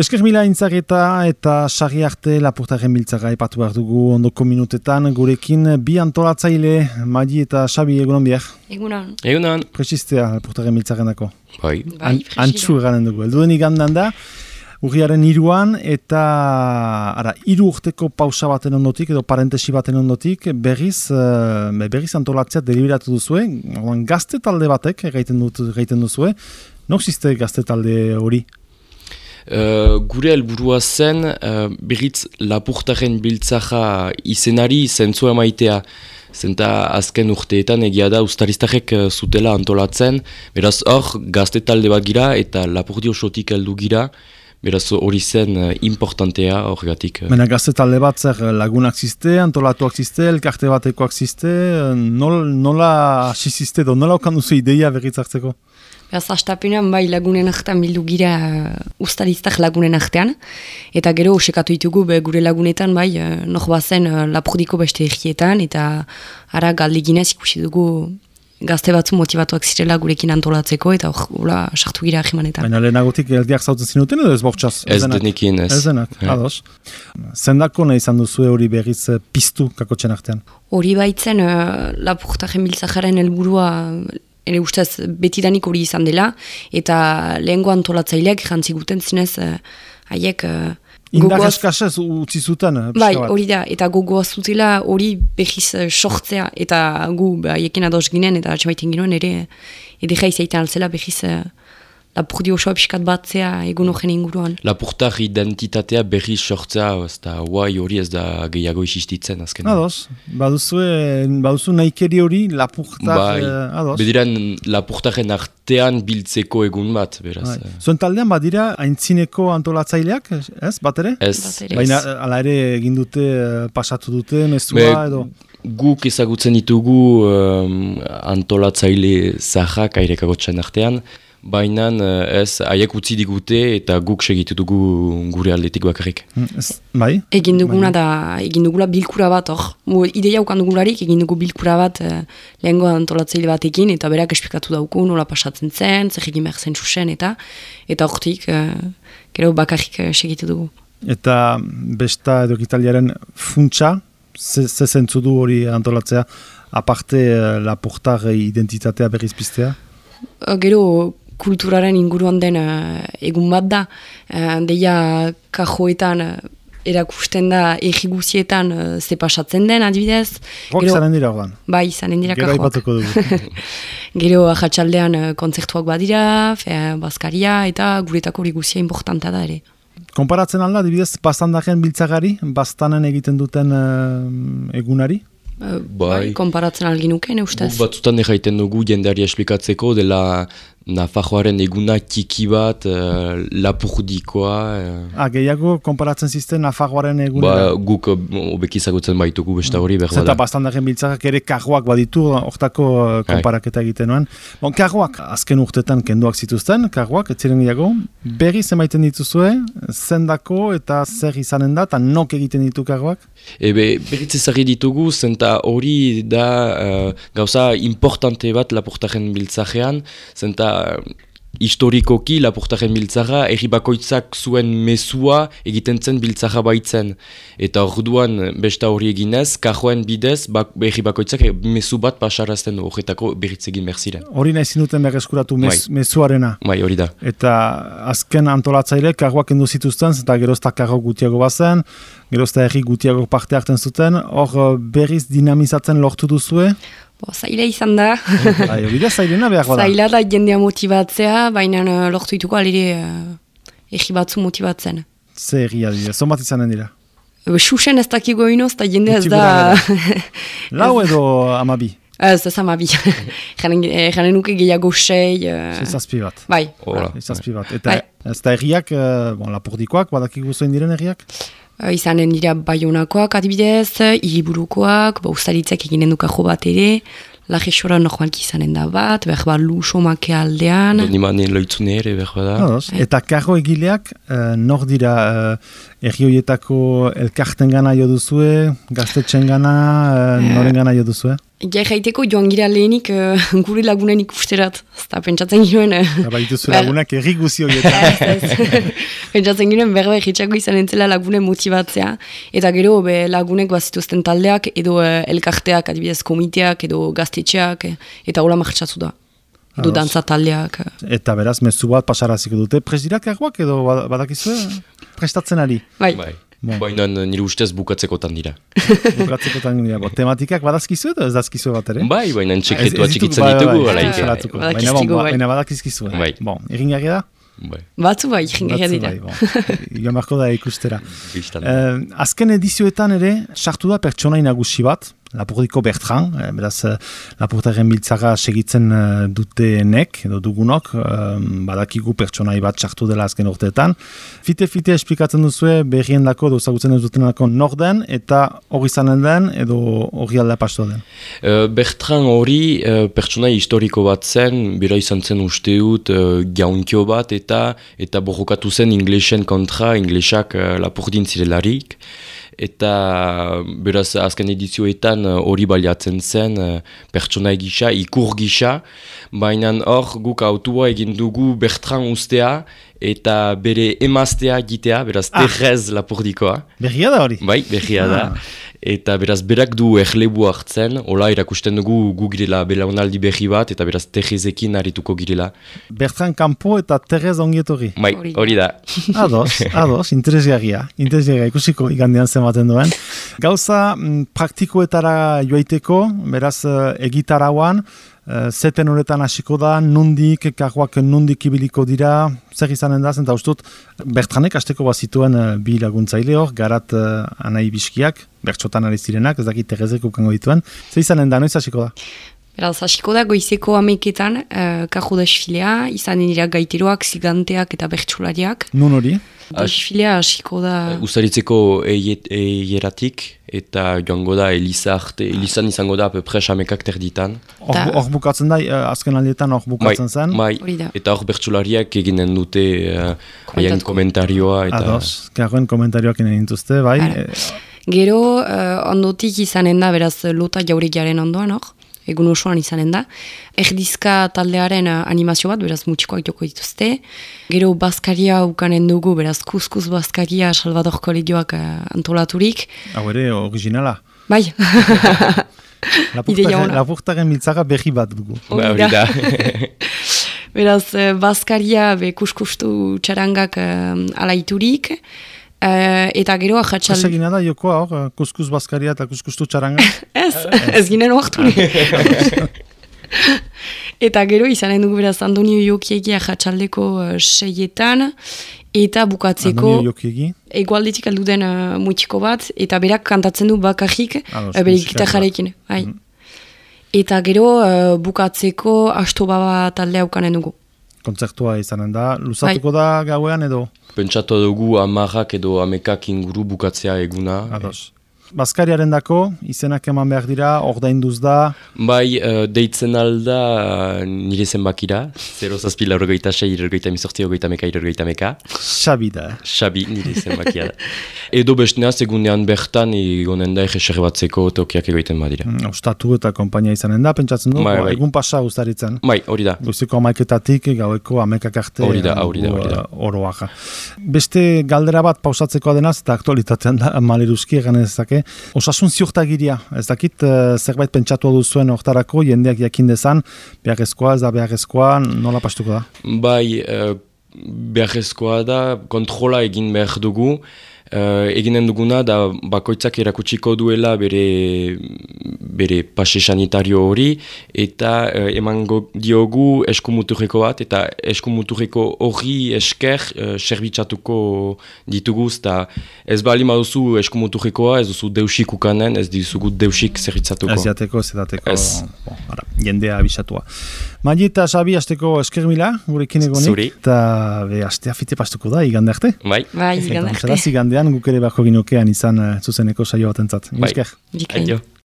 Esker mila intzageta eta sari arte lapurtaren biltzaga epatu behar dugu ondoko minutetan gurekin bi antolatzaile Madi eta Xabi egunon biak. Egunon. Egunon. Presistea lapurtaren biltzaren dako. Bai. Bai, Antxu eganen dugu. Elduden igandan da, urriaren iruan eta ara, iru urteko pausa baten ondotik edo parentesi baten ondotik berriz, uh, berriz antolatzea deliberatu duzue. Gazte talde batek gaiten, dut, gaiten duzue. Nok ziste gazte talde hori? Uh, gure helburua zen uh, berriz lapurtaren biltzaja izenari zentzua maitea. Zenta azken urteetan egia da ustaristarek uh, zutela antolatzen, beraz hor gazte talde bat gira eta lapurdi osotik heldu gira, beraz hori zen uh, importantea horregatik. Mena gazte talde bat zer lagunak ziste, antolatuak ziste, elkarte batekoak ziste, nol, nola asiziste do, nola okan duzu ideia berriz hartzeko? Beraz, astapenean bai lagunen artean bildu gira uh, lagunen artean. Eta gero, sekatu ditugu be, gure lagunetan bai, uh, nox bazen uh, lapurdiko beste egietan, eta ara galdiginez ikusi dugu gazte batzu motivatuak zirela gurekin antolatzeko, eta hola sartu gira ahimanetan. Baina lehenagotik eldiak zautzen zinuten edo ez bortxaz? Ez denekin ez. Ez denak, ja. ados. Zendako nahi izan duzu hori berriz piztu kakotxen artean? Hori baitzen uh, lapurtaren biltzajaren helburua ere ustez betidanik hori izan dela, eta lehengo antolatzaileak jantzi guten zinez, haiek... Uh, Indar eskasez utzi zuten? Bai, hori da, eta gogoa zutela hori behiz sortzea, eta gu haiekin ados ginen, eta atxamaiten ginoen ere, edera izaiten altzela behiz lapurdi osoa piskat batzea egun horren inguruan. Lapurtar identitatea berri sortzea, ez da guai hori ez da gehiago isistitzen azken. Ados, baduzu, baduzu naikeri hori lapurtar, bai, eh, ados. Bediran lapurtaren artean biltzeko egun bat, beraz. Bai. Zuen taldean badira haintzineko antolatzaileak, ez, bat ere? Ez. Baina ala ere egin dute, pasatu dute, mezua edo? Guk ezagutzen ditugu um, antolatzaile zahak airekagotxan artean, Baina ez, haiek utzi digute eta guk segitu dugu gure aldetik bakarrik. Bai? Egin duguna da, egin dugula bilkura bat hor. Ideia ukan dugularik, egin dugu bilkura bat eh, lehengo antolatzeile batekin eta berak esplikatu dauku nola pasatzen zen, zer egin behar zen susen eta eta hortik, eh, gero bakarrik eh, segitu dugu. Eta besta edo italiaren funtsa, ze, ze zentzu du hori antolatzea, aparte eh, laportar identitatea berriz piztea? Gero kulturaren inguruan den uh, egun bat da. Uh, deia kajoetan uh, erakusten da egiguzietan uh, ze pasatzen den adibidez. Rok zanen dira ordan? Bai, zanen dira kajoak. Gero dugu. Gero ajatxaldean uh, konzertuak badira, fe, baskaria eta guretako hori guzia importanta da ere. Konparatzen alda, adibidez, bastandaren biltzagari, bastanen egiten duten egunari? Bai, bai, konparatzen algin uken, ustez. Batzutan egiten dugu jendeari esplikatzeko dela Nafajoaren eguna txiki bat, uh, lapurdikoa. Uh. Ah, gehiago, konparatzen zizten Nafajoaren eguna? Ba, guk obekizagutzen baitugu besta hori behar Zeta bastandaren biltzakak ere karroak baditu, hortako konparaketa egiten nuen. Bon, karroak, azken urtetan kenduak zituzten, karroak, etziren gehiago, berri zemaiten dituzue, zendako eta zer izanen da, eta nok egiten ditu karroak? Ebe, berriz ezagri ditugu, zenta hori da uh, gauza importante bat lapurtaren biltzajean, zenta historikoki lapurtaren biltzara, erri bakoitzak zuen mesua egiten zen biltzara baitzen. Eta orduan besta hori eginez, kajoen bidez, bak, erri bakoitzak mesu bat pasarazten du, horretako berriz egin merziren. Hori nahi zinuten berreskuratu mes, bai. mesuarena. Bai, hori da. Eta azken antolatzaile, kajoak endu zituzten, eta gerozta kajo gutiago bazen, gerozta erri gutiago parte hartzen zuten, hor berriz dinamizatzen lortu duzue? Bo, zaila izan da. Bai, Bida zailena behar bada. Zaila da jendea motibatzea, baina uh, lortu dituko alire uh, egi batzu motibatzen. Ze egia dira, zonbat izanen dira? Xuxen ez dakigo inoz, eta jendea ez da... Lau edo amabi? Ez, ez amabi. Janen nuke gehiago sei... Zazpi bat. Bai. Zazpi bat. Eta ez da erriak, bon, lapurdikoak, badakiko zuen diren erriak? Uh, izanen dira baionakoak adibidez, iriburukoak, ba, ustaritzak eginen dukajo bat ere, lagesora normalki izanen da bat, behar bat luso make aldean. Donimanen loitzune ere, behar da. Bai. Eta karro egileak, uh, nor dira uh, errioietako elkarten gana jo duzue, gaztetxen gana, uh, noren gana jo duzue? Gai jaiteko joan gira lehenik uh, gure lagunen ikusterat. Zta pentsatzen giroen... Uh, ba, dituzu lagunak erri guzi horietan. pentsatzen giroen berbe egitxako izan entzela lagunen motibatzea. Eta gero be, lagunek bazituzten taldeak edo uh, elkarteak, adibidez komiteak edo gaztetxeak. Eta hola martxatu da. Edo dantza taldeak. Eta beraz, mezu bat pasaraziko dute. Presidirak erguak edo badakizu prestatzen ari? Bai. bai. Bon. Baina nire ustez bukatzekotan dira. bukatzekotan dira. Bo, tematikak badazkizu edo ez dazkizu bat ere? Bai, baina txeketua txikitzen ditugu. Bai, bai, bai, baina bon, baina badakizkizu. Bai. Bon, egin da? Bai. Batzu bai, gari dira. Bai, bon. Joan barko da ikustera. eh, azken edizioetan ere, sartu da pertsonai nagusi bat, Lapurdiko Bertran, eh, beraz eh, Lapurtaren biltzara segitzen dutenek, edo dugunok, badakigu pertsonai bat txartu dela azken urteetan. Fite-fite esplikatzen duzue berrien dako, edo zagutzen ez duten norden, eta hori zanen den, edo hori alda pasto den? Bertran hori pertsonai historiko bat zen, bera izan zen usteut gaunkio bat, eta eta borrokatu zen inglesen kontra, inglesak Lapurdin zirelarik eta beraz azken edizioetan eh, hori baliatzen zen uh, pertsona egisa, ikur gisa, baina hor guk autua egin dugu Bertran ustea eta bere emaztea gitea, beraz ah. terrez lapurdikoa. Berria da hori? Bai, berria da. Ah. Eta beraz berak du erlebu hartzen, hola erakusten dugu gu girela belaunaldi berri bat, eta beraz terrezekin harituko girela. Bertran Kampo eta Terrez ongietorri. Bai, hori da. Ados, ados, interesgarria. Interesgarria, ikusiko igandean zenbaten duen. Gauza mm, praktikoetara joaiteko, beraz eh, egitarauan, zeten horretan hasiko da, nundik, kajuak nundik ibiliko dira, zer izanen da, zenta ustut, Bertranek hasteko bazituen uh, bi laguntzaile hor, garat uh, anai biskiak, bertxotan ari zirenak, ez dakit terrezek dituen, zer izanen da, noiz hasiko da? Beraz, hasiko da goizeko ameiketan, uh, kaju desfilea, izanen dira gaiteroak, ziganteak eta bertxolariak. Nun hori? Desfilea hasiko da... Uh, Uzaritzeko eieratik eta joango da Eliza arte, Elizan izango da pepres amekak terditan. Hor bukatzen da, uh, azken aldietan hor bukatzen bai, zen? Bai, eta hor bertsulariak eginen dute uh, komentarioa. Eta... Ados, karroen komentarioak egin dituzte, bai? Gero, uh, ondotik izanen da, beraz, lota jaurik ondoan hor egun osoan izanen da. Erdizka taldearen uh, animazio bat, beraz mutxikoak joko dituzte. Gero Baskaria ukanen dugu, beraz Kuzkuz Baskaria Salvador Kolegioak uh, antolaturik. Hau ere, originala. Bai. Lapurtaren miltzara berri bat dugu. Ba, hori da. beraz, uh, Baskaria be kuskustu txarangak uh, alaiturik. Uh, eta gero ahatxal... Ez egin da, jokoa hor, kuskuz baskaria eta kuskustu txaranga? ez, ez ginen oartu eta gero izanen dugu beraz Andonio Jokiegi ahatxaldeko uh, seietan, eta bukatzeko... Andonio Jokiegi? Egualdetik aldu den uh, mutiko bat, eta berak kantatzen du bakarrik, uh, berik jarekin. Bai. Mm Eta gero uh, bukatzeko asto baba taldea ukanen dugu. Kontzertua izanen da, luzatuko bai. da gauean edo? Pentsatu dugu amarrak edo amekak inguru bukatzea eguna. Ados. Baskariaren dako, izenak eman behar dira, ordainduz da? Bai, uh, deitzen alda uh, nire zenbakira, 0 zazpi laurgoita sei, laurgoita mizortzi, laurgoita meka, laurgoita meka. Xabi da. Xabi, nire zenbakia da. Edo bestnea, segundean bertan, egonen da egeserre batzeko tokiak egoiten badira. Mm, ostatu eta kompainia izanen da, pentsatzen du, bai, bai. egun pasa ustaritzen. Bai, hori da. Guztiko amaiketatik, gaueko amekak arte. Hori da, hori da, hori da. Oroaja. Beste galdera bat pausatzeko adenaz, eta aktualitatean da, maleruzki egan ezake, osasun ziurtagiria, ez dakit uh, zerbait pentsatu duzuen hortarako, jendeak jakin dezan, beharrezkoa, ez da beharrezkoa, nola pastuko da? Bai, uh, beharrezkoa da, kontrola egin behar dugu, Uh, eginen duguna da bakoitzak erakutsiko duela bere, bere pase sanitario hori eta uh, emango diogu eskumuturreko bat eta eskumuturreko hori esker uh, serbitxatuko ditugu eta ez bali maduzu eskumuturrekoa ez duzu deusik ukanen ez dizugu deusik zerritzatuko. Ez jateko, ez jateko, bon, ara, jendea abisatua. Mali eta Sabi azteko esker mila, gurekin egonik. Eta be, azte afite pastuko da, igande arte. Bai. Bai, igande arte. Igandean guk ere bako ginokean izan uh, zuzeneko saio bat entzat. Bai. Aio.